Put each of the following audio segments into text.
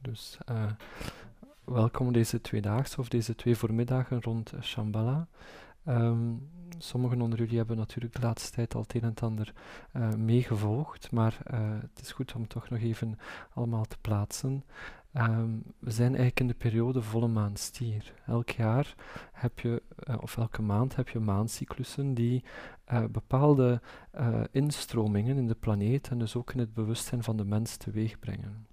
Dus uh, welkom deze tweedaagse of deze twee voormiddagen rond Shambhala. Um, sommigen onder jullie hebben natuurlijk de laatste tijd al het een en ander uh, meegevolgd, maar uh, het is goed om toch nog even allemaal te plaatsen. Um, we zijn eigenlijk in de periode volle maan stier. Elk jaar heb je, of elke maand heb je maancyclussen die bepaalde instromingen in de planeet en dus ook in het bewustzijn van de mens teweeg brengen.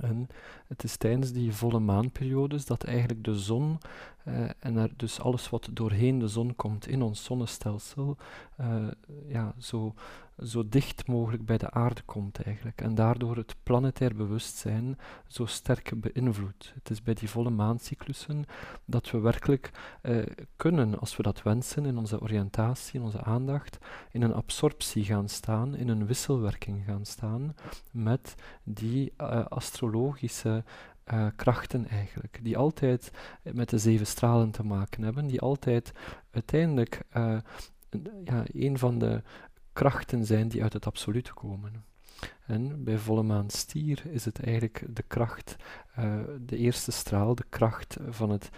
En het is tijdens die volle maanperiodes dat eigenlijk de zon uh, en er dus alles wat doorheen de zon komt in ons zonnestelsel, uh, ja, zo, zo dicht mogelijk bij de aarde komt eigenlijk. En daardoor het planetair bewustzijn zo sterk beïnvloedt. Het is bij die volle maancyclussen dat we werkelijk uh, kunnen, als we dat wensen, in onze oriëntatie, in onze aandacht, in een absorptie gaan staan, in een wisselwerking gaan staan met die astrologische uh, krachten eigenlijk, die altijd met de zeven stralen te maken hebben, die altijd uiteindelijk uh, ja, een van de krachten zijn die uit het absolute komen. En bij volle maan stier is het eigenlijk de kracht, uh, de eerste straal, de kracht van, het,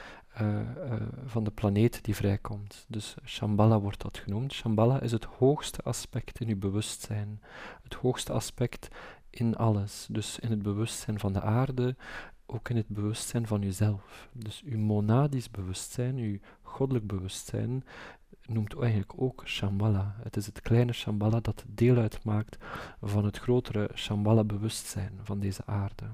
van de planeet die vrijkomt. Dus Shambhala wordt dat genoemd. Shambhala is het hoogste aspect in uw bewustzijn, het hoogste aspect in alles. Dus in het bewustzijn van de aarde, ook in het bewustzijn van jezelf. Dus uw monadisch bewustzijn, uw goddelijk bewustzijn, noemt eigenlijk ook Shambhala. Het is het kleine Shambhala dat deel uitmaakt van het grotere Shambhala-bewustzijn van deze aarde.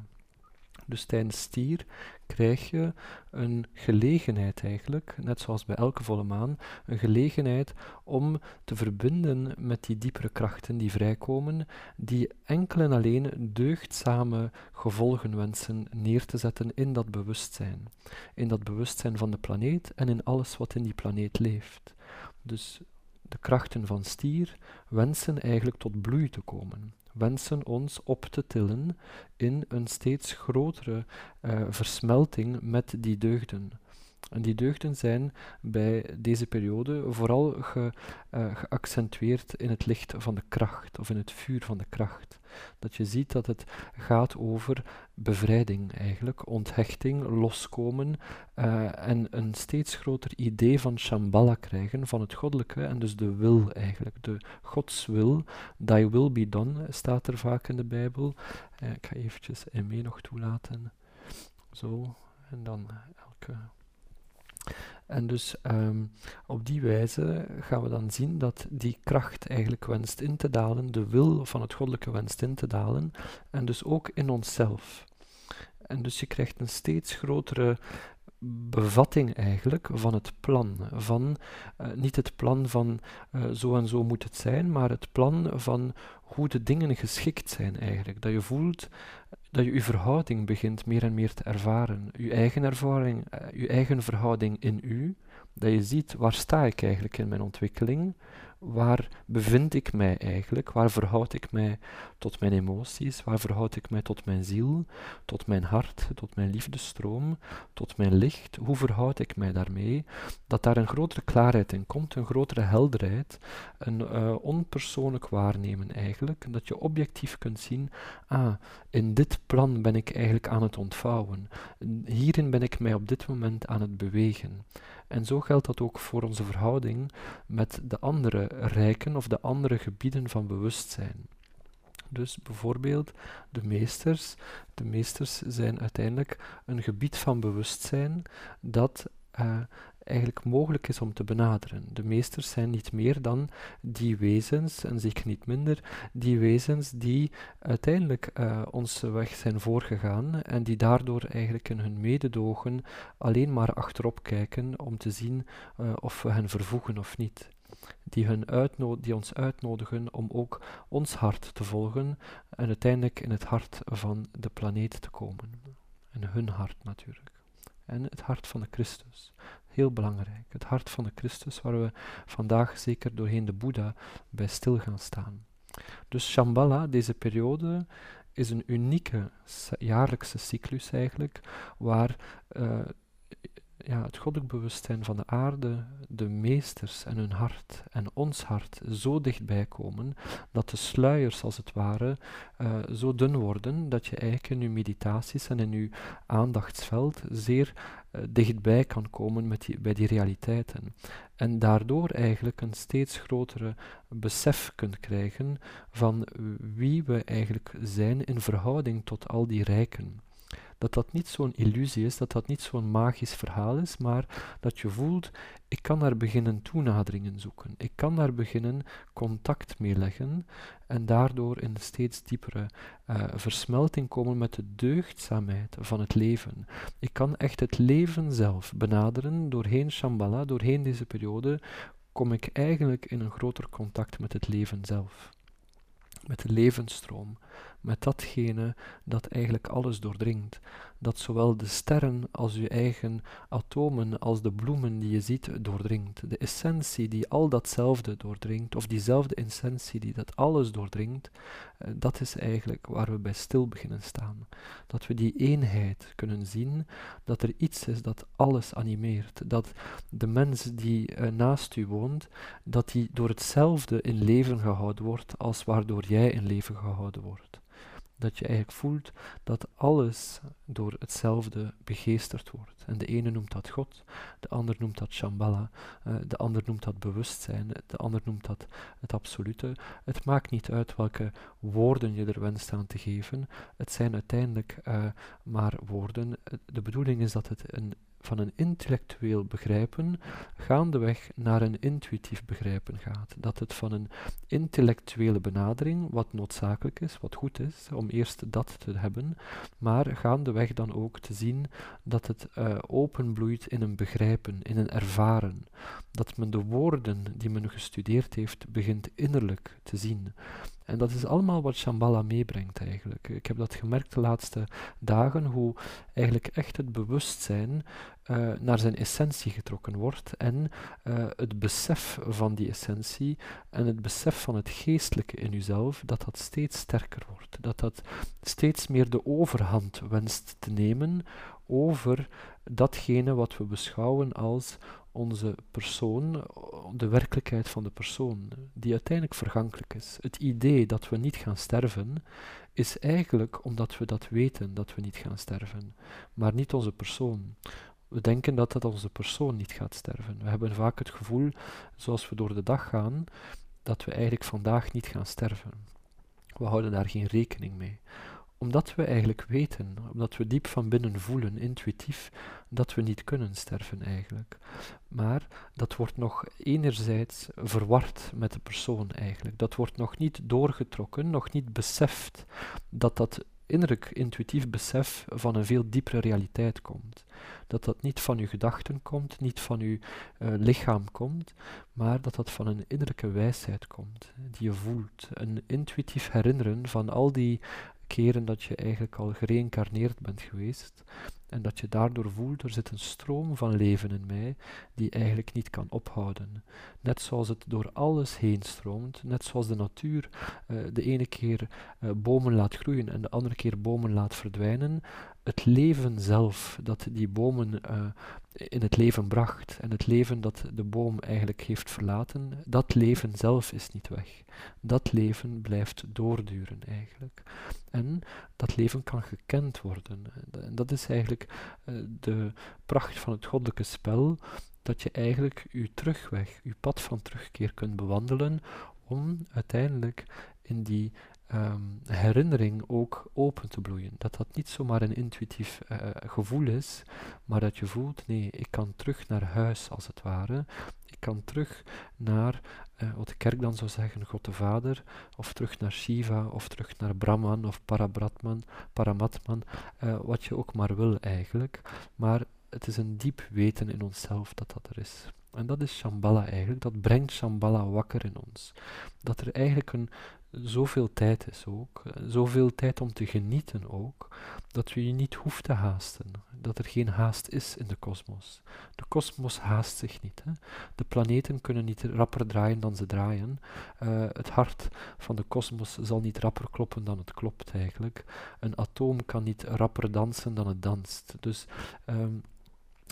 Dus tijdens stier krijg je een gelegenheid eigenlijk, net zoals bij elke volle maan, een gelegenheid om te verbinden met die diepere krachten die vrijkomen, die enkel en alleen deugdzame gevolgen wensen neer te zetten in dat bewustzijn. In dat bewustzijn van de planeet en in alles wat in die planeet leeft. Dus de krachten van stier wensen eigenlijk tot bloei te komen wensen ons op te tillen in een steeds grotere uh, versmelting met die deugden. En die deugden zijn bij deze periode vooral ge, uh, geaccentueerd in het licht van de kracht of in het vuur van de kracht. Dat je ziet dat het gaat over bevrijding eigenlijk, onthechting, loskomen uh, en een steeds groter idee van Shambhala krijgen, van het goddelijke en dus de wil eigenlijk, de Gods wil. Thy will be done staat er vaak in de Bijbel. Uh, ik ga eventjes mee nog toelaten. Zo, en dan elke en dus um, op die wijze gaan we dan zien dat die kracht eigenlijk wenst in te dalen, de wil van het goddelijke wenst in te dalen, en dus ook in onszelf. En dus je krijgt een steeds grotere bevatting eigenlijk van het plan. Van, uh, niet het plan van uh, zo en zo moet het zijn, maar het plan van hoe de dingen geschikt zijn eigenlijk. Dat je voelt dat je je verhouding begint meer en meer te ervaren. Je eigen ervaring, uh, je eigen verhouding in u. Dat je ziet, waar sta ik eigenlijk in mijn ontwikkeling? Waar bevind ik mij eigenlijk? Waar verhoud ik mij tot mijn emoties? Waar verhoud ik mij tot mijn ziel, tot mijn hart, tot mijn liefdestroom, tot mijn licht? Hoe verhoud ik mij daarmee? Dat daar een grotere klaarheid in komt, een grotere helderheid, een uh, onpersoonlijk waarnemen eigenlijk, dat je objectief kunt zien, ah, in dit plan ben ik eigenlijk aan het ontvouwen. Hierin ben ik mij op dit moment aan het bewegen. En zo geldt dat ook voor onze verhouding met de andere rijken of de andere gebieden van bewustzijn. Dus bijvoorbeeld de meesters. De meesters zijn uiteindelijk een gebied van bewustzijn dat uh, eigenlijk mogelijk is om te benaderen. De meesters zijn niet meer dan die wezens, en zeker niet minder, die wezens die uiteindelijk uh, onze weg zijn voorgegaan en die daardoor eigenlijk in hun mededogen alleen maar achterop kijken om te zien uh, of we hen vervoegen of niet. Die, hun die ons uitnodigen om ook ons hart te volgen en uiteindelijk in het hart van de planeet te komen. En hun hart natuurlijk. En het hart van de Christus. Heel belangrijk. Het hart van de Christus, waar we vandaag zeker doorheen de Boeddha bij stil gaan staan. Dus Shambhala, deze periode, is een unieke jaarlijkse cyclus eigenlijk, waar uh, ja, het goddelijk bewustzijn van de aarde, de meesters en hun hart en ons hart zo dichtbij komen, dat de sluiers als het ware uh, zo dun worden, dat je eigenlijk in je meditaties en in je aandachtsveld zeer uh, dichtbij kan komen met die, bij die realiteiten. En daardoor eigenlijk een steeds grotere besef kunt krijgen van wie we eigenlijk zijn in verhouding tot al die rijken dat dat niet zo'n illusie is, dat dat niet zo'n magisch verhaal is, maar dat je voelt, ik kan daar beginnen toenaderingen zoeken. Ik kan daar beginnen contact mee leggen en daardoor in steeds diepere uh, versmelting komen met de deugdzaamheid van het leven. Ik kan echt het leven zelf benaderen doorheen Shambhala, doorheen deze periode, kom ik eigenlijk in een groter contact met het leven zelf. Met de levensstroom met datgene dat eigenlijk alles doordringt. Dat zowel de sterren als uw eigen atomen, als de bloemen die je ziet, doordringt. De essentie die al datzelfde doordringt, of diezelfde essentie die dat alles doordringt, eh, dat is eigenlijk waar we bij stil beginnen staan. Dat we die eenheid kunnen zien, dat er iets is dat alles animeert. Dat de mens die eh, naast u woont, dat die door hetzelfde in leven gehouden wordt als waardoor jij in leven gehouden wordt dat je eigenlijk voelt dat alles door hetzelfde begeesterd wordt. En de ene noemt dat God, de ander noemt dat Shambhala, uh, de ander noemt dat bewustzijn, de ander noemt dat het absolute. Het maakt niet uit welke woorden je er wenst aan te geven, het zijn uiteindelijk uh, maar woorden. De bedoeling is dat het een van een intellectueel begrijpen gaandeweg naar een intuïtief begrijpen gaat. Dat het van een intellectuele benadering, wat noodzakelijk is, wat goed is, om eerst dat te hebben, maar gaandeweg dan ook te zien dat het uh, openbloeit in een begrijpen, in een ervaren. Dat men de woorden die men gestudeerd heeft begint innerlijk te zien. En dat is allemaal wat Shambhala meebrengt eigenlijk. Ik heb dat gemerkt de laatste dagen, hoe eigenlijk echt het bewustzijn uh, naar zijn essentie getrokken wordt en uh, het besef van die essentie en het besef van het geestelijke in uzelf, dat dat steeds sterker wordt. Dat dat steeds meer de overhand wenst te nemen over datgene wat we beschouwen als onze persoon, de werkelijkheid van de persoon, die uiteindelijk vergankelijk is. Het idee dat we niet gaan sterven, is eigenlijk omdat we dat weten dat we niet gaan sterven, maar niet onze persoon. We denken dat dat onze persoon niet gaat sterven. We hebben vaak het gevoel, zoals we door de dag gaan, dat we eigenlijk vandaag niet gaan sterven. We houden daar geen rekening mee omdat we eigenlijk weten, omdat we diep van binnen voelen, intuïtief, dat we niet kunnen sterven eigenlijk. Maar dat wordt nog enerzijds verward met de persoon eigenlijk. Dat wordt nog niet doorgetrokken, nog niet beseft dat dat innerlijk intuïtief besef van een veel diepere realiteit komt. Dat dat niet van uw gedachten komt, niet van uw uh, lichaam komt, maar dat dat van een innerlijke wijsheid komt, die je voelt. Een intuïtief herinneren van al die keren dat je eigenlijk al gereïncarneerd bent geweest en dat je daardoor voelt, er zit een stroom van leven in mij die eigenlijk niet kan ophouden. Net zoals het door alles heen stroomt, net zoals de natuur uh, de ene keer uh, bomen laat groeien en de andere keer bomen laat verdwijnen, het leven zelf dat die bomen uh, in het leven bracht en het leven dat de boom eigenlijk heeft verlaten, dat leven zelf is niet weg. Dat leven blijft doorduren eigenlijk. En dat leven kan gekend worden. En dat is eigenlijk uh, de pracht van het goddelijke spel, dat je eigenlijk je terugweg, je pad van terugkeer kunt bewandelen om uiteindelijk in die um, herinnering ook open te bloeien. Dat dat niet zomaar een intuïtief uh, gevoel is, maar dat je voelt, nee, ik kan terug naar huis als het ware. Ik kan terug naar, uh, wat de kerk dan zou zeggen, God de Vader, of terug naar Shiva, of terug naar Brahman, of Parabratman, Paramatman, uh, wat je ook maar wil eigenlijk. Maar het is een diep weten in onszelf dat dat er is. En dat is Shambhala eigenlijk, dat brengt Shambhala wakker in ons. Dat er eigenlijk een, zoveel tijd is ook, zoveel tijd om te genieten ook, dat u je niet hoeft te haasten, dat er geen haast is in de kosmos. De kosmos haast zich niet. Hè. De planeten kunnen niet rapper draaien dan ze draaien. Uh, het hart van de kosmos zal niet rapper kloppen dan het klopt eigenlijk. Een atoom kan niet rapper dansen dan het danst. Dus um,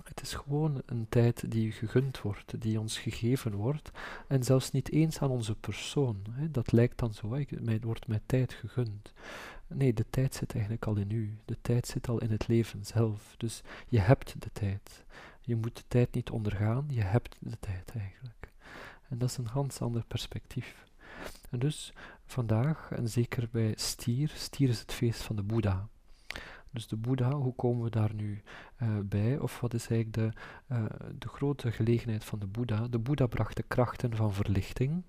Het is gewoon een tijd die gegund wordt, die ons gegeven wordt, en zelfs niet eens aan onze persoon. Hè. Dat lijkt dan zo, het wordt met tijd gegund. Nee, de tijd zit eigenlijk al in u. De tijd zit al in het leven zelf. Dus je hebt de tijd. Je moet de tijd niet ondergaan, je hebt de tijd eigenlijk. En dat is een ganz ander perspectief. En dus vandaag, en zeker bij stier, stier is het feest van de Boeddha. Dus de Boeddha, hoe komen we daar nu uh, bij? Of wat is eigenlijk de, uh, de grote gelegenheid van de Boeddha? De Boeddha bracht de krachten van verlichting.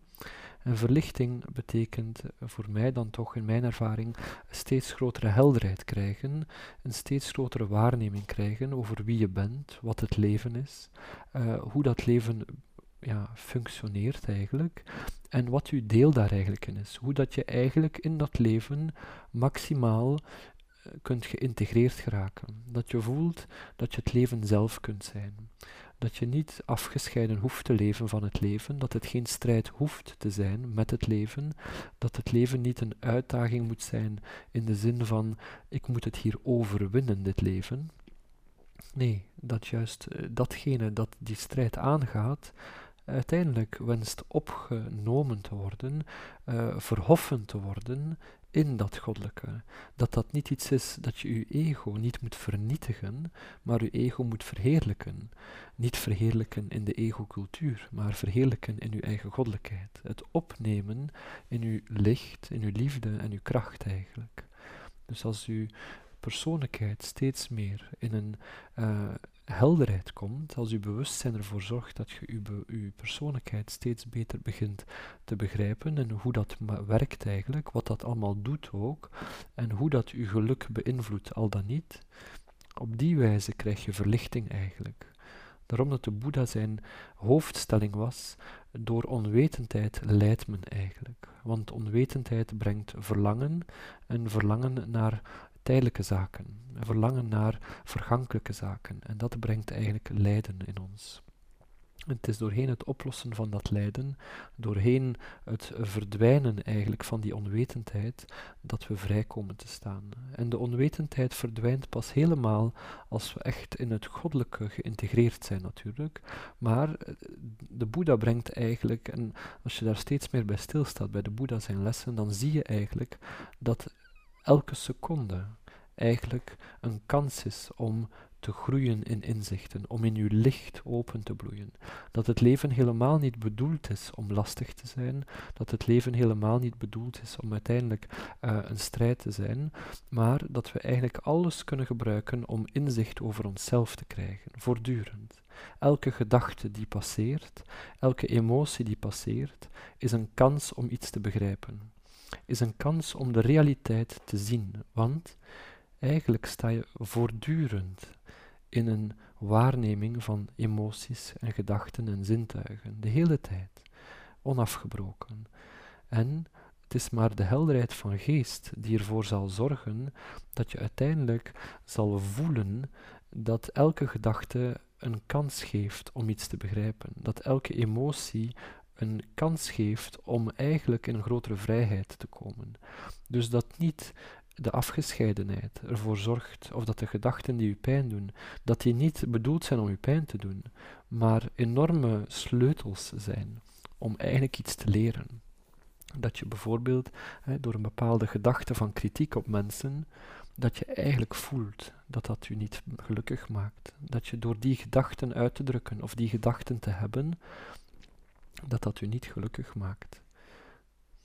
En verlichting betekent voor mij dan toch in mijn ervaring steeds grotere helderheid krijgen, een steeds grotere waarneming krijgen over wie je bent, wat het leven is, uh, hoe dat leven ja, functioneert eigenlijk en wat uw deel daar eigenlijk in is. Hoe dat je eigenlijk in dat leven maximaal kunt geïntegreerd geraken. Dat je voelt dat je het leven zelf kunt zijn. Dat je niet afgescheiden hoeft te leven van het leven, dat het geen strijd hoeft te zijn met het leven, dat het leven niet een uitdaging moet zijn in de zin van ik moet het hier overwinnen, dit leven. Nee, dat juist uh, datgene dat die strijd aangaat, uiteindelijk wenst opgenomen te worden, uh, verhoffen te worden in dat goddelijke. Dat dat niet iets is dat je je ego niet moet vernietigen, maar je ego moet verheerlijken. Niet verheerlijken in de ego-cultuur, maar verheerlijken in uw eigen goddelijkheid. Het opnemen in uw licht, in uw liefde en uw kracht eigenlijk. Dus als uw persoonlijkheid steeds meer in een uh, helderheid komt, als uw bewustzijn ervoor zorgt dat je uw, uw persoonlijkheid steeds beter begint te begrijpen en hoe dat werkt eigenlijk, wat dat allemaal doet ook, en hoe dat uw geluk beïnvloedt, al dan niet, op die wijze krijg je verlichting eigenlijk. Daarom dat de Boeddha zijn hoofdstelling was, door onwetendheid leidt men eigenlijk. Want onwetendheid brengt verlangen en verlangen naar tijdelijke zaken, verlangen naar vergankelijke zaken. En dat brengt eigenlijk lijden in ons. Het is doorheen het oplossen van dat lijden, doorheen het verdwijnen eigenlijk van die onwetendheid, dat we vrij komen te staan. En de onwetendheid verdwijnt pas helemaal als we echt in het goddelijke geïntegreerd zijn natuurlijk. Maar eh, de Boeddha brengt eigenlijk, en als je daar steeds meer bij stilstaat, bij de Boeddha zijn lessen, dan zie je eigenlijk dat elke seconde eigenlijk een kans is om te groeien in inzichten, om in uw licht open te bloeien. Dat het leven helemaal niet bedoeld is om lastig te zijn, dat het leven helemaal niet bedoeld is om uiteindelijk uh, een strijd te zijn, maar dat we eigenlijk alles kunnen gebruiken om inzicht over onszelf te krijgen, voortdurend. Elke gedachte die passeert, elke emotie die passeert, is een kans om iets te begrijpen, is een kans om de realiteit te zien, want eigenlijk sta je voortdurend in een waarneming van emoties en gedachten en zintuigen, de hele tijd, onafgebroken. En het is maar de helderheid van geest die ervoor zal zorgen dat je uiteindelijk zal voelen dat elke gedachte een kans geeft om iets te begrijpen, dat elke emotie een kans geeft om eigenlijk in een grotere vrijheid te komen. Dus dat niet de afgescheidenheid ervoor zorgt, of dat de gedachten die u pijn doen, dat die niet bedoeld zijn om u pijn te doen, maar enorme sleutels zijn om eigenlijk iets te leren. Dat je bijvoorbeeld hè, door een bepaalde gedachte van kritiek op mensen, dat je eigenlijk voelt dat dat u niet gelukkig maakt. Dat je door die gedachten uit te drukken of die gedachten te hebben, dat dat u niet gelukkig maakt.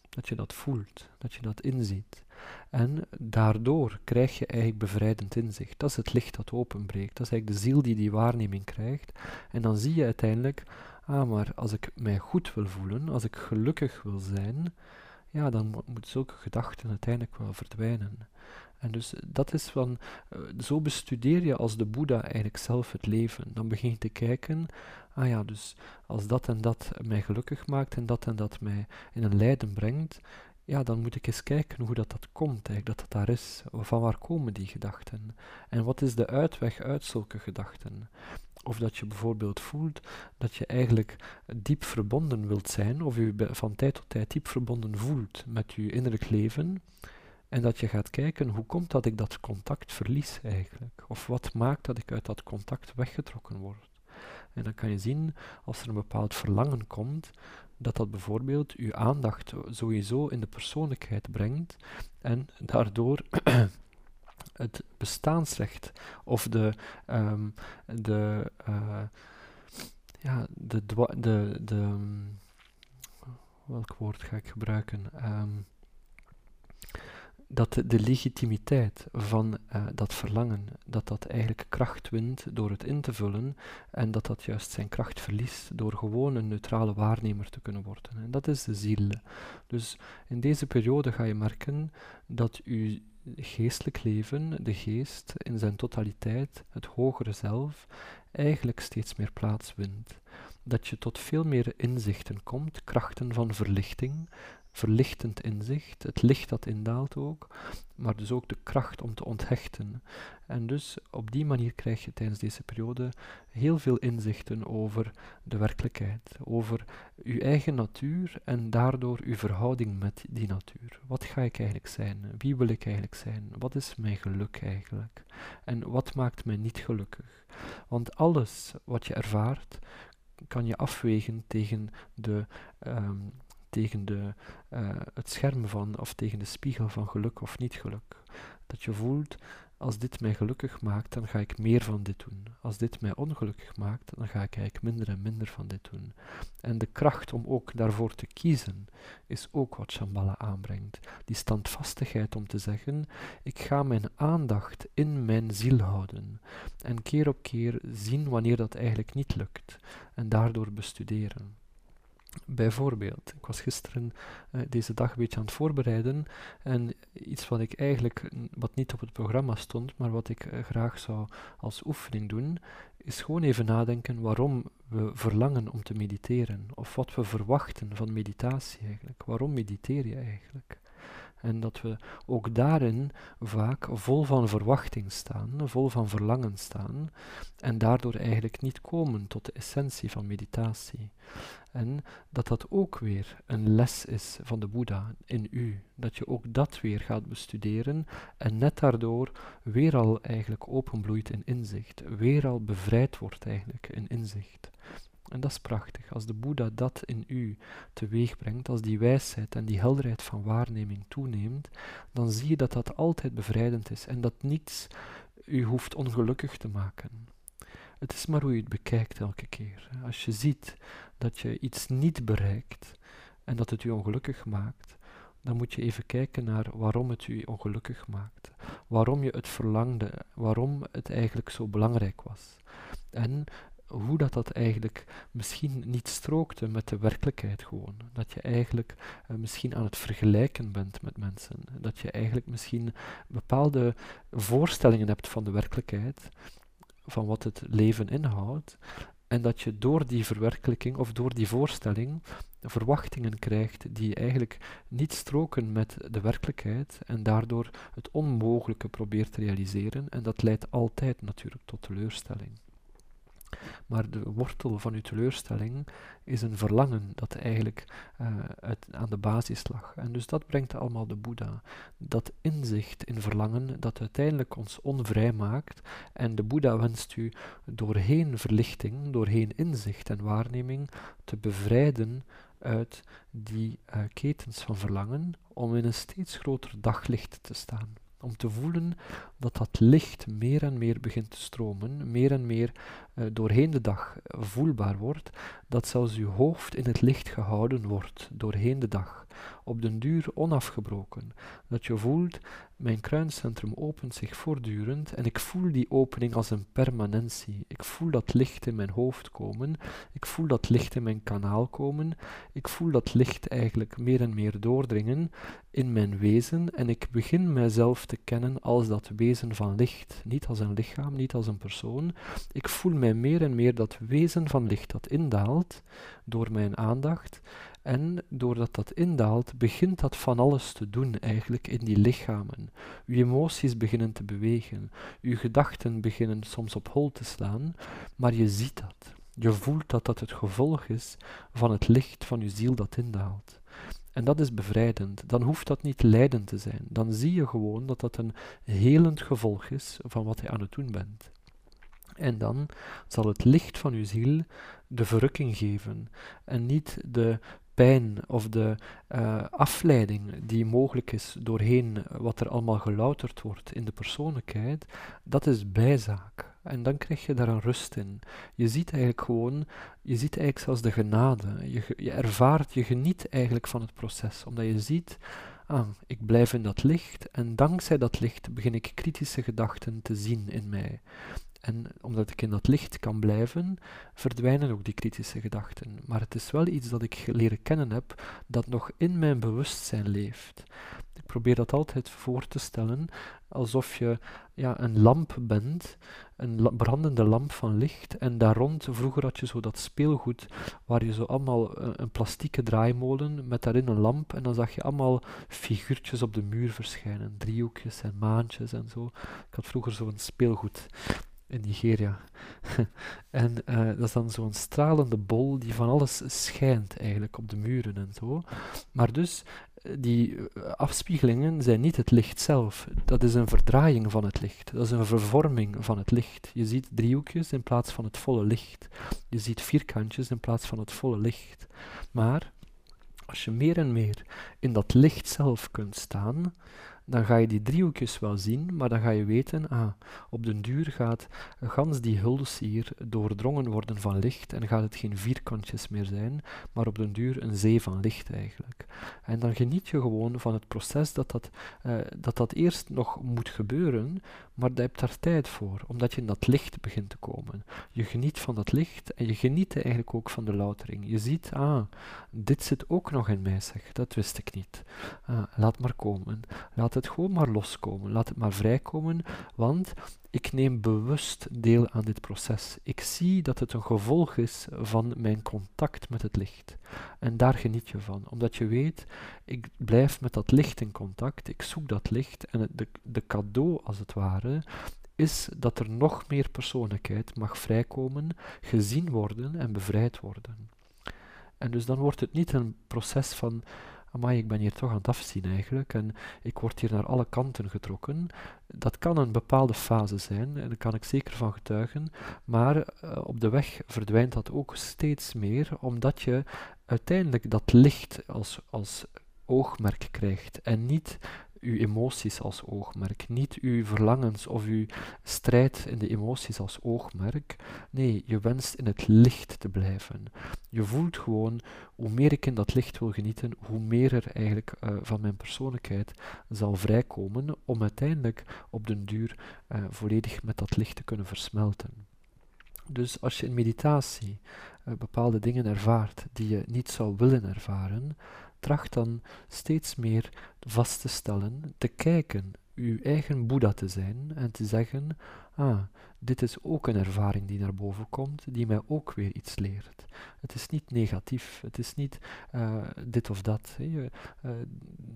Dat je dat voelt, dat je dat inziet. En daardoor krijg je eigenlijk bevrijdend inzicht. Dat is het licht dat openbreekt. Dat is eigenlijk de ziel die die waarneming krijgt. En dan zie je uiteindelijk, ah, maar als ik mij goed wil voelen, als ik gelukkig wil zijn, ja, dan moeten zulke gedachten uiteindelijk wel verdwijnen. En dus dat is van, uh, zo bestudeer je als de Boeddha eigenlijk zelf het leven. Dan begin je te kijken, ah ja, dus als dat en dat mij gelukkig maakt en dat en dat mij in een lijden brengt, ja, dan moet ik eens kijken hoe dat, dat komt, eigenlijk, dat dat daar is. Van waar komen die gedachten? En wat is de uitweg uit zulke gedachten? Of dat je bijvoorbeeld voelt dat je eigenlijk diep verbonden wilt zijn, of je van tijd tot tijd diep verbonden voelt met je innerlijk leven. En dat je gaat kijken, hoe komt dat ik dat contact verlies eigenlijk? Of wat maakt dat ik uit dat contact weggetrokken word? En dan kan je zien, als er een bepaald verlangen komt, dat dat bijvoorbeeld uw aandacht sowieso in de persoonlijkheid brengt en daardoor het bestaansrecht of de, um, de, uh, ja, de, de, de, welk woord ga ik gebruiken? Um, dat de, legitimiteit van uh, dat verlangen, dat dat eigenlijk kracht wint door het in te vullen en dat dat juist zijn kracht verliest door gewoon een neutrale waarnemer te kunnen worden. En dat is de ziel. Dus in deze periode ga je merken dat uw geestelijk leven, de geest in zijn totaliteit, het hogere zelf, eigenlijk steeds meer plaats wint. Dat je tot veel meer inzichten komt, krachten van verlichting, verlichtend inzicht, het licht dat indaalt ook, maar dus ook de kracht om te onthechten. En dus op die manier krijg je tijdens deze periode heel veel inzichten over de werkelijkheid, over uw eigen natuur en daardoor uw verhouding met die natuur. Wat ga ik eigenlijk zijn? Wie wil ik eigenlijk zijn? Wat is mijn geluk eigenlijk? En wat maakt mij niet gelukkig? Want alles wat je ervaart, kan je afwegen tegen de um, tegen de, uh, het scherm van of tegen de spiegel van geluk of niet geluk. Dat je voelt, als dit mij gelukkig maakt, dan ga ik meer van dit doen. Als dit mij ongelukkig maakt, dan ga ik eigenlijk minder en minder van dit doen. En de kracht om ook daarvoor te kiezen, is ook wat Shambhala aanbrengt. Die standvastigheid om te zeggen, ik ga mijn aandacht in mijn ziel houden. En keer op keer zien wanneer dat eigenlijk niet lukt. En daardoor bestuderen. Bijvoorbeeld, ik was gisteren uh, deze dag een beetje aan het voorbereiden en iets wat ik eigenlijk, wat niet op het programma stond, maar wat ik uh, graag zou als oefening doen, is gewoon even nadenken waarom we verlangen om te mediteren, of wat we verwachten van meditatie eigenlijk. Waarom mediteer je eigenlijk? En dat we ook daarin vaak vol van verwachting staan, vol van verlangen staan, en daardoor eigenlijk niet komen tot de essentie van meditatie. En dat dat ook weer een les is van de Boeddha in u. Dat je ook dat weer gaat bestuderen en net daardoor weer al eigenlijk openbloeit in inzicht. Weer al bevrijd wordt eigenlijk in inzicht. En dat is prachtig. Als de Boeddha dat in u teweeg brengt, als die wijsheid en die helderheid van waarneming toeneemt, dan zie je dat dat altijd bevrijdend is en dat niets u hoeft ongelukkig te maken. Het is maar hoe je het bekijkt elke keer. Als je ziet dat je iets niet bereikt en dat het u ongelukkig maakt, dan moet je even kijken naar waarom het u ongelukkig maakt. Waarom je het verlangde, waarom het eigenlijk zo belangrijk was. En hoe dat, dat eigenlijk misschien niet strookte met de werkelijkheid gewoon. Dat je eigenlijk uh, misschien aan het vergelijken bent met mensen. Dat je eigenlijk misschien bepaalde voorstellingen hebt van de werkelijkheid, van wat het leven inhoudt. En dat je door die verwerkelijking of door die voorstelling verwachtingen krijgt die eigenlijk niet stroken met de werkelijkheid en daardoor het onmogelijke probeert te realiseren. En dat leidt altijd natuurlijk tot teleurstelling. Maar de wortel van uw teleurstelling is een verlangen dat eigenlijk uh, aan de basis lag. En dus dat brengt allemaal de Boeddha. Dat inzicht in verlangen dat uiteindelijk ons onvrij maakt. En de Boeddha wenst u doorheen verlichting, doorheen inzicht en waarneming te bevrijden uit die uh, ketens van verlangen om in een steeds groter daglicht te staan om te voelen dat dat licht meer en meer begint te stromen, meer en meer doorheen de dag voelbaar wordt, dat zelfs uw hoofd in het licht gehouden wordt doorheen de dag, op den duur onafgebroken, dat je voelt, mijn kruincentrum opent zich voortdurend en ik voel die opening als een permanentie. Ik voel dat licht in mijn hoofd komen, ik voel dat licht in mijn kanaal komen, ik voel dat licht eigenlijk meer en meer doordringen in mijn wezen en ik begin mijzelf te kennen als dat wezen van licht, niet als een lichaam, niet als een persoon. Ik voel mij meer en meer dat wezen van licht dat indaalt door mijn aandacht en doordat dat indaalt, begint dat van alles te doen eigenlijk in die lichamen. Uw emoties beginnen te bewegen, uw gedachten beginnen soms op hol te slaan, maar je ziet dat. Je voelt dat dat het gevolg is van het licht van uw ziel dat indaalt. En dat is bevrijdend. Dan hoeft dat niet leidend te zijn. Dan zie je gewoon dat dat een helend gevolg is van wat je aan het doen bent. En dan zal het licht van uw ziel de verrukking geven en niet de pijn of de uh, afleiding die mogelijk is doorheen wat er allemaal gelouterd wordt in de persoonlijkheid, dat is bijzaak. En dan krijg je daar een rust in. Je ziet eigenlijk gewoon, je ziet eigenlijk zelfs de genade. Je, je ervaart, je geniet eigenlijk van het proces, omdat je ziet, ah, ik blijf in dat licht en dankzij dat licht begin ik kritische gedachten te zien in mij. En omdat ik in dat licht kan blijven, verdwijnen ook die kritische gedachten. Maar het is wel iets dat ik leren kennen heb, dat nog in mijn bewustzijn leeft. Ik probeer dat altijd voor te stellen alsof je ja, een lamp bent, een brandende lamp van licht. En daar rond, vroeger had je zo dat speelgoed waar je zo allemaal een, een plastieke draaimolen met daarin een lamp. En dan zag je allemaal figuurtjes op de muur verschijnen, driehoekjes en maantjes en zo. Ik had vroeger zo'n speelgoed in Nigeria. en uh, dat is dan zo'n stralende bol die van alles schijnt eigenlijk op de muren en zo. Maar dus, eh, die eh, afspiegelingen zijn niet het licht zelf. Dat is een verdraaiing van het licht. Dat is een vervorming van het licht. Je ziet driehoekjes in plaats van het volle licht. Je ziet vierkantjes in plaats van het volle licht. Maar als je meer en meer in dat licht zelf kunt staan, dan ga je die driehoekjes wel zien, maar dan ga je weten, ah, op den duur gaat gans die hier doordrongen worden van licht en gaat het geen vierkantjes meer zijn, maar op den duur een zee van licht eigenlijk. En dan geniet je gewoon van het proces dat dat, uh, dat, dat eerst nog moet gebeuren, maar je hebt daar tijd voor, omdat je in dat licht begint te komen. Je geniet van dat licht en je geniet eigenlijk ook van de loutering. Je ziet, ah, dit zit ook nog in mij, zeg, dat wist ik niet. Ah, laat maar komen. Laat het gewoon maar loskomen. Laat het maar vrijkomen, want ik neem bewust deel aan dit proces. Ik zie dat het een gevolg is van mijn contact met het licht. En daar geniet je van, omdat je weet, ik blijf met dat licht in contact, ik zoek dat licht en het, de, de cadeau als het ware is dat er nog meer persoonlijkheid mag vrijkomen, gezien worden en bevrijd worden. En dus dan wordt het niet een proces van maar ik ben hier toch aan het afzien eigenlijk en ik word hier naar alle kanten getrokken. Dat kan een bepaalde fase zijn en daar kan ik zeker van getuigen, maar uh, op de weg verdwijnt dat ook steeds meer, omdat je uiteindelijk dat licht als, als oogmerk krijgt en niet uw emoties als oogmerk, niet uw verlangens of uw strijd in de emoties als oogmerk. Nee, je wenst in het licht te blijven. Je voelt gewoon, hoe meer ik in dat licht wil genieten, hoe meer er eigenlijk uh, van mijn persoonlijkheid zal vrijkomen om uiteindelijk op den duur uh, volledig met dat licht te kunnen versmelten. Dus als je in meditatie uh, bepaalde dingen ervaart die je niet zou willen ervaren, tracht dan steeds meer vast te stellen, te kijken, uw eigen Boeddha te zijn en te zeggen, ah, dit is ook een ervaring die naar boven komt, die mij ook weer iets leert. Het is niet negatief, het is niet uh, dit of dat. Uh,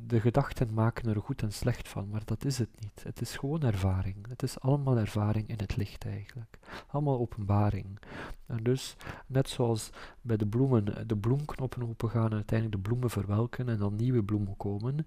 de gedachten maken er goed en slecht van, maar dat is het niet. Het is gewoon ervaring. Het is allemaal ervaring in het licht eigenlijk. Allemaal openbaring. En dus, net zoals bij de bloemen, de bloemknoppen opengaan en uiteindelijk de bloemen verwelken en dan nieuwe bloemen komen,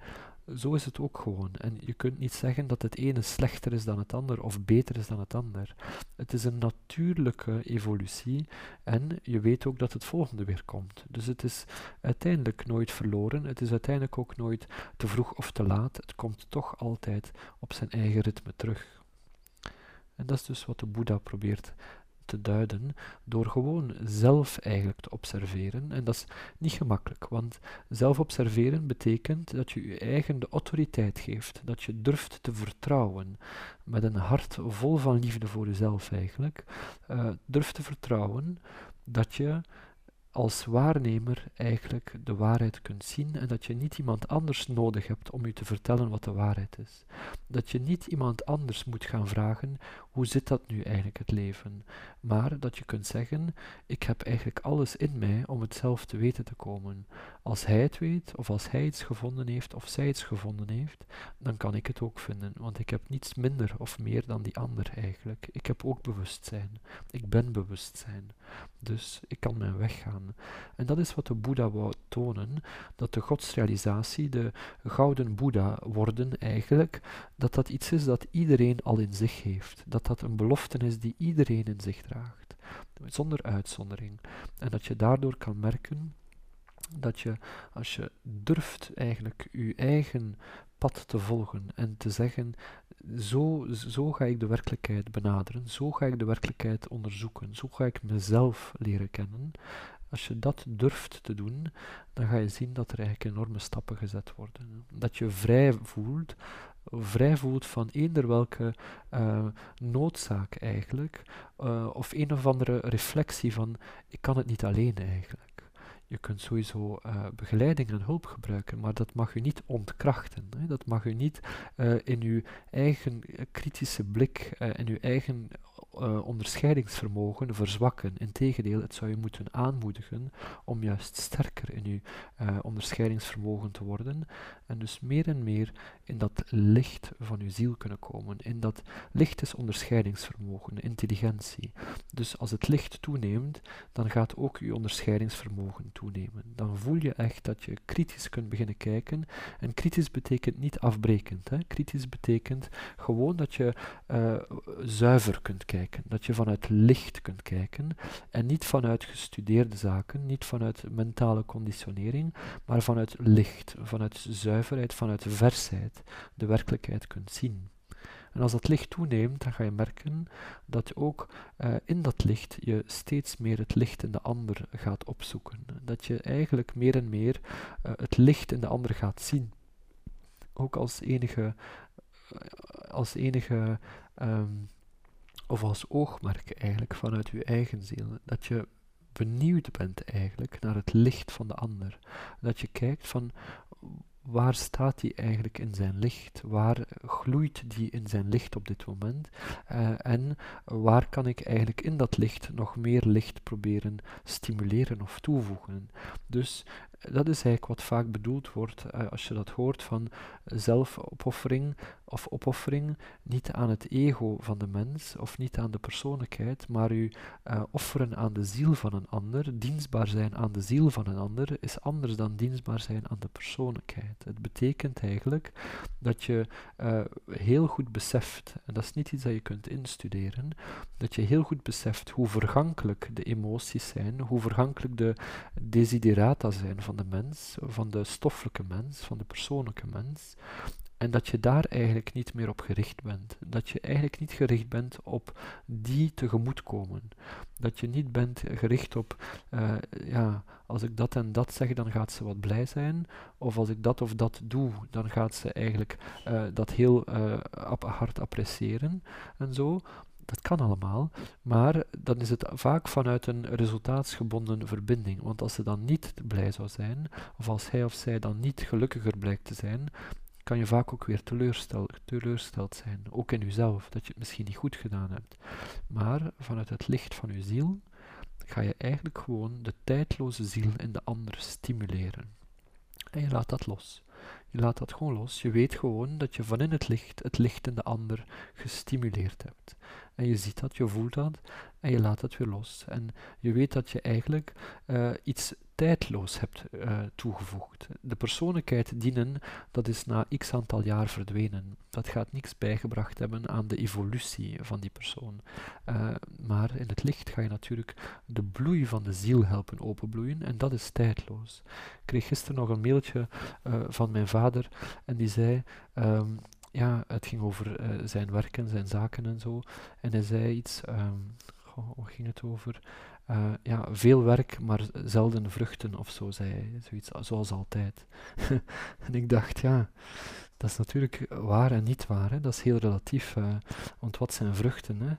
zo is het ook gewoon. En je kunt niet zeggen dat het ene slechter is dan het ander of beter is dan het ander. Het is een natuurlijke evolutie en je weet ook dat het volgende weer komt. Dus het is uiteindelijk nooit verloren. Het is uiteindelijk ook nooit te vroeg of te laat. Het komt toch altijd op zijn eigen ritme terug. En dat is dus wat de Boeddha probeert te duiden door gewoon zelf eigenlijk te observeren. En dat is niet gemakkelijk, want zelf observeren betekent dat je je eigen de autoriteit geeft, dat je durft te vertrouwen, met een hart vol van liefde voor jezelf eigenlijk, uh, durft te vertrouwen dat je als waarnemer eigenlijk de waarheid kunt zien en dat je niet iemand anders nodig hebt om je te vertellen wat de waarheid is. Dat je niet iemand anders moet gaan vragen hoe zit dat nu eigenlijk het leven, maar dat je kunt zeggen ik heb eigenlijk alles in mij om het zelf te weten te komen. Als hij het weet of als hij iets gevonden heeft of zij iets gevonden heeft, dan kan ik het ook vinden, want ik heb niets minder of meer dan die ander eigenlijk. Ik heb ook bewustzijn. Ik ben bewustzijn. Dus ik kan mijn weg gaan. En dat is wat de Boeddha wou tonen, dat de godsrealisatie, de gouden Boeddha worden eigenlijk, dat dat iets is dat iedereen al in zich heeft. Dat dat een belofte is die iedereen in zich draagt, zonder uitzondering. En dat je daardoor kan merken dat je, als je durft eigenlijk je eigen pad te volgen en te zeggen, zo, zo ga ik de werkelijkheid benaderen, zo ga ik de werkelijkheid onderzoeken, zo ga ik mezelf leren kennen. Als je dat durft te doen, dan ga je zien dat er eigenlijk enorme stappen gezet worden. Dat je vrij voelt, vrij voelt van eender welke uh, noodzaak eigenlijk, uh, of een of andere reflectie van ik kan het niet alleen eigenlijk. Je kunt sowieso uh, begeleiding en hulp gebruiken, maar dat mag u niet ontkrachten. Hè. Dat mag u niet in uw eigen kritische blik en uh, uw eigen uh, onderscheidingsvermogen verzwakken. Integendeel, het zou je moeten aanmoedigen om juist sterker in je uh, onderscheidingsvermogen te worden en dus meer en meer in dat licht van je ziel kunnen komen. In dat licht is onderscheidingsvermogen, intelligentie. Dus als het licht toeneemt, dan gaat ook je onderscheidingsvermogen toenemen. Dan voel je echt dat je kritisch kunt beginnen kijken. En kritisch betekent niet afbrekend. Hè. Kritisch betekent gewoon dat je uh, zuiver kunt kijken kijken, dat je vanuit licht kunt kijken en niet vanuit gestudeerde zaken, niet vanuit mentale conditionering, maar vanuit licht, vanuit zuiverheid, vanuit versheid de werkelijkheid kunt zien. En als dat licht toeneemt, dan ga je merken dat ook uh, in dat licht je steeds meer het licht in de ander gaat opzoeken. Dat je eigenlijk meer en meer uh, het licht in de ander gaat zien. Ook als enige, uh, als enige um, of als oogmerk eigenlijk vanuit je eigen ziel. Dat je benieuwd bent eigenlijk naar het licht van de ander. Dat je kijkt van waar staat hij eigenlijk in zijn licht? Waar gloeit die in zijn licht op dit moment? Uh, en waar kan ik eigenlijk in dat licht nog meer licht proberen stimuleren of toevoegen? Dus dat is eigenlijk wat vaak bedoeld wordt uh, als je dat hoort van zelfopoffering of opoffering, niet aan het ego van de mens of niet aan de persoonlijkheid, maar u uh, offeren aan de ziel van een ander, dienstbaar zijn aan de ziel van een ander, is anders dan dienstbaar zijn aan de persoonlijkheid. Het betekent eigenlijk dat je uh, heel goed beseft, en dat is niet iets dat je kunt instuderen, dat je heel goed beseft hoe vergankelijk de emoties zijn, hoe vergankelijk de desiderata zijn de mens, van de stoffelijke mens, van de persoonlijke mens. En dat je daar eigenlijk niet meer op gericht bent. Dat je eigenlijk niet gericht bent op die tegemoetkomen. Dat je niet bent gericht op, uh, ja, als ik dat en dat zeg, dan gaat ze wat blij zijn. Of als ik dat of dat doe, dan gaat ze eigenlijk uh, dat heel uh, hard appreciëren en zo. Dat kan allemaal, maar dan is het vaak vanuit een resultaatsgebonden verbinding. Want als ze dan niet blij zou zijn, of als hij of zij dan niet gelukkiger blijkt te zijn, kan je vaak ook weer teleurgesteld zijn, ook in jezelf, dat je het misschien niet goed gedaan hebt. Maar vanuit het licht van je ziel ga je eigenlijk gewoon de tijdloze ziel in de ander stimuleren. En je laat dat los. Je laat dat gewoon los. Je weet gewoon dat je van in het licht het licht in de ander gestimuleerd hebt. En je ziet dat, je voelt dat en je laat het weer los. En je weet dat je eigenlijk uh, iets tijdloos hebt uh, toegevoegd. De persoonlijkheid dienen, dat is na x aantal jaar verdwenen. Dat gaat niks bijgebracht hebben aan de evolutie van die persoon. Uh, maar in het licht ga je natuurlijk de bloei van de ziel helpen openbloeien en dat is tijdloos. Ik kreeg gisteren nog een mailtje van mijn vader en die zei... Um, ja, het ging over zijn werken, zijn zaken en zo. En hij zei iets, um, hoe ging het over? Uh, ja, veel werk, maar zelden vruchten of zo, zei hij. Zoiets, zoals altijd. en ik dacht, ja, dat is natuurlijk waar en niet waar. Hè. Dat is heel relatief. Uh, want wat zijn vruchten? Hè?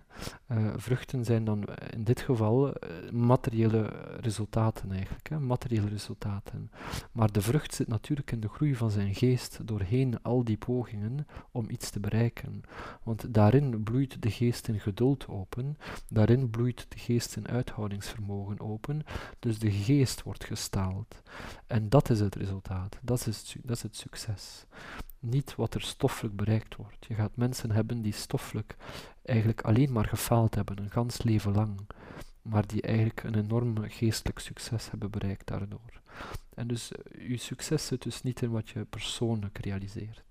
Uh, vruchten zijn dan in dit geval uh, materiële resultaten eigenlijk. Hè? Materiële resultaten. Maar de vrucht zit natuurlijk in de groei van zijn geest doorheen al die pogingen om iets te bereiken. Want daarin bloeit de geest in geduld open. Daarin bloeit de geest in uithoudingsvermogen open. Dus de geest wordt gestaald. En dat is het resultaat. Dat is, dat is het succes niet wat er stoffelijk bereikt wordt. Je gaat mensen hebben die stoffelijk eigenlijk alleen maar gefaald hebben, een gans leven lang. maar die eigenlijk een enorm geestelijk succes hebben bereikt daardoor. En dus je succes zit dus niet in wat je persoonlijk realiseert.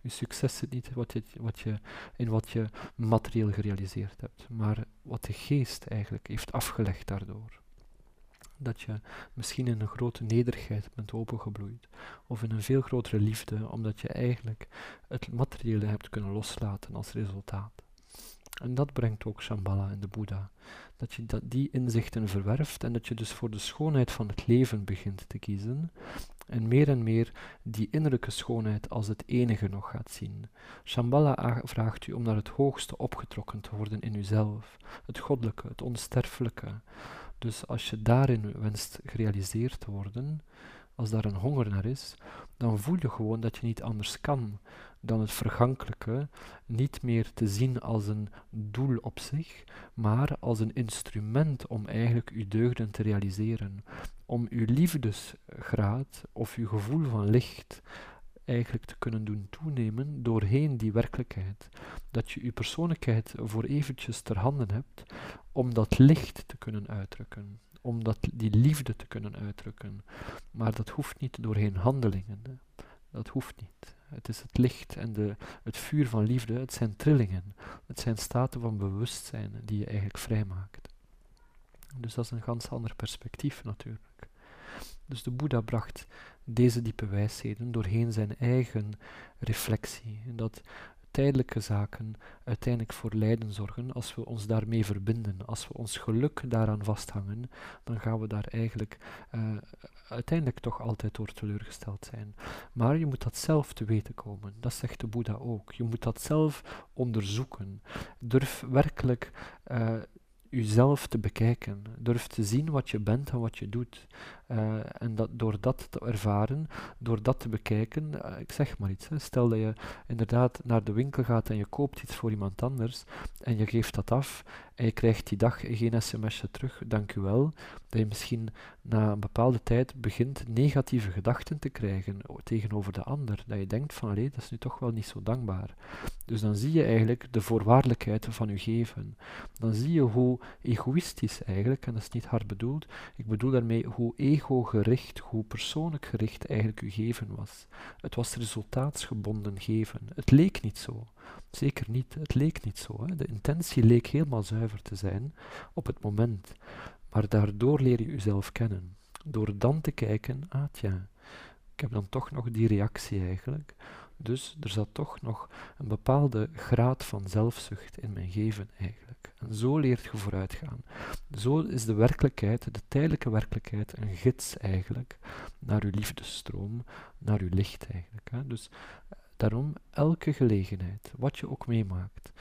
Je succes zit niet in wat je, wat je, in wat je materieel gerealiseerd hebt, maar wat de geest eigenlijk heeft afgelegd daardoor. Dat je misschien in een grote nederigheid bent opengebloeid, of in een veel grotere liefde, omdat je eigenlijk het materiële hebt kunnen loslaten als resultaat. En dat brengt ook Shambhala en de Boeddha. Dat je dat, die inzichten verwerft en dat je dus voor de schoonheid van het leven begint te kiezen. En meer en meer die innerlijke schoonheid als het enige nog gaat zien. Shambhala vraagt u om naar het hoogste opgetrokken te worden in uzelf. Het goddelijke, het onsterfelijke. Dus als je daarin wenst gerealiseerd te worden, als daar een honger naar is, dan voel je gewoon dat je niet anders kan dan het vergankelijke niet meer te zien als een doel op zich, maar als een instrument om eigenlijk uw deugden te realiseren. Om uw liefdesgraad of uw gevoel van licht eigenlijk te kunnen doen toenemen doorheen die werkelijkheid. Dat je uw persoonlijkheid voor eventjes ter handen hebt om dat licht te kunnen uitdrukken om dat, die liefde te kunnen uitdrukken. Maar dat hoeft niet doorheen handelingen. Dat hoeft niet. Het is het licht en de, het vuur van liefde, het zijn trillingen. Het zijn staten van bewustzijn die je eigenlijk vrijmaakt. Dus dat is een ganz ander perspectief natuurlijk. Dus de Boeddha bracht deze diepe wijsheden doorheen zijn eigen reflectie. Dat tijdelijke zaken uiteindelijk voor lijden zorgen, als we ons daarmee verbinden, als we ons geluk daaraan vasthangen, dan gaan we daar eigenlijk uh, uiteindelijk toch altijd door teleurgesteld zijn. Maar je moet dat zelf te weten komen. Dat zegt de Boeddha ook. Je moet dat zelf onderzoeken. Durf werkelijk uh, uzelf te bekijken. Durf te zien wat je bent en wat je doet. Uh, en dat, door dat te ervaren, door dat te bekijken, uh, ik zeg maar iets. Hè. Stel dat je inderdaad naar de winkel gaat en je koopt iets voor iemand anders en je geeft dat af en je krijgt die dag geen sms'je terug, dank u wel, dat je misschien na een bepaalde tijd begint negatieve gedachten te krijgen tegenover de ander. Dat je denkt van, allee, dat is nu toch wel niet zo dankbaar. Dus dan zie je eigenlijk de voorwaardelijkheid van je geven. Dan zie je hoe egoïstisch eigenlijk, en dat is niet hard bedoeld, ik bedoel daarmee hoe ego-gericht, hoe persoonlijk gericht eigenlijk uw geven was. Het was resultaatsgebonden geven. Het leek niet zo. Zeker niet, het leek niet zo. Hè. De intentie leek helemaal zuiver te zijn op het moment. Maar daardoor leer je jezelf kennen. Door dan te kijken, ah tja, ik heb dan toch nog die reactie eigenlijk. Dus er zat toch nog een bepaalde graad van zelfzucht in mijn geven eigenlijk. En zo leert je vooruitgaan. Zo is de werkelijkheid, de tijdelijke werkelijkheid, een gids eigenlijk naar uw liefdesstroom, naar uw licht eigenlijk. Hè. Dus eh, daarom elke gelegenheid, wat je ook meemaakt,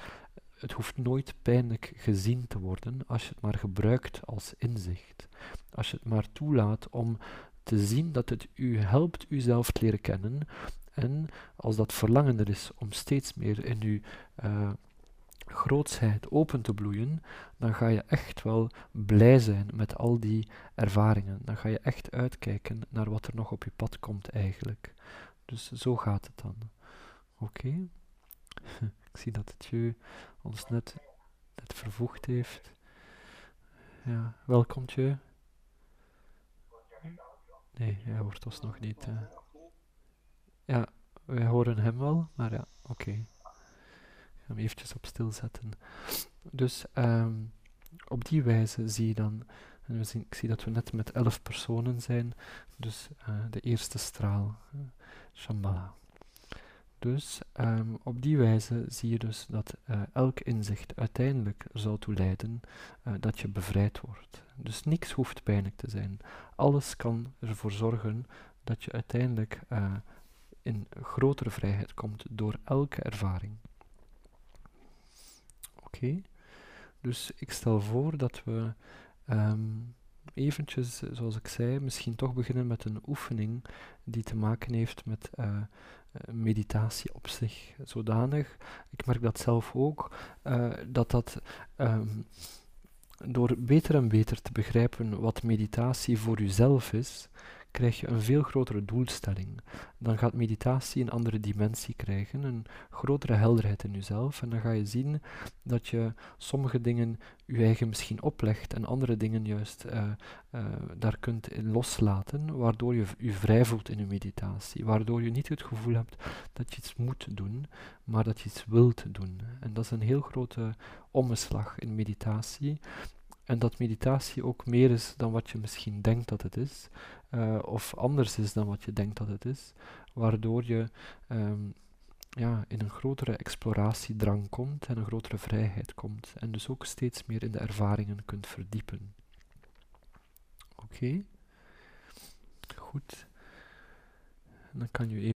het hoeft nooit pijnlijk gezien te worden als je het maar gebruikt als inzicht. Als je het maar toelaat om te zien dat het u helpt uzelf te leren kennen en als dat verlangen er is om steeds meer in uw uh, grootsheid open te bloeien, dan ga je echt wel blij zijn met al die ervaringen. Dan ga je echt uitkijken naar wat er nog op je pad komt eigenlijk. Dus zo gaat het dan. Oké. Ik zie dat het je ons net, net vervoegd heeft. Ja, welkom je. Nee, hij hoort ons nog niet. Uh. Ja, wij horen hem wel, maar ja, oké. Ik ga hem eventjes op stil zetten. Dus um, op die wijze zie je dan, en ik zie dat we net met elf personen zijn, dus uh, de eerste straal, uh, Shambhala. Dus um, op die wijze zie je dus dat uh, elk inzicht uiteindelijk zal toe leiden uh, dat je bevrijd wordt. Dus niks hoeft pijnlijk te zijn. Alles kan ervoor zorgen dat je uiteindelijk in grotere vrijheid komt door elke ervaring. Oké, dus ik stel voor dat we um, eventjes, zoals ik zei, misschien toch beginnen met een oefening die te maken heeft met uh, meditatie op zich. Zodanig, ik merk dat zelf ook, dat dat um, door beter en beter te begrijpen wat meditatie voor uzelf is, krijg je een veel grotere doelstelling. Dan gaat meditatie een andere dimensie krijgen, een grotere helderheid in jezelf. En dan ga je zien dat je sommige dingen je eigen misschien oplegt en andere dingen juist uh, uh, daar kunt loslaten, waardoor je je vrij voelt in je meditatie. Waardoor je niet het gevoel hebt dat je iets moet doen, maar dat je iets wilt doen. En dat is een heel grote omslag in meditatie. En dat meditatie ook meer is dan wat je misschien denkt dat het is, uh, of anders is dan wat je denkt dat het is, waardoor je um, ja, in een grotere exploratiedrang komt en een grotere vrijheid komt. En dus ook steeds meer in de ervaringen kunt verdiepen. Oké, goed. Dan kan je even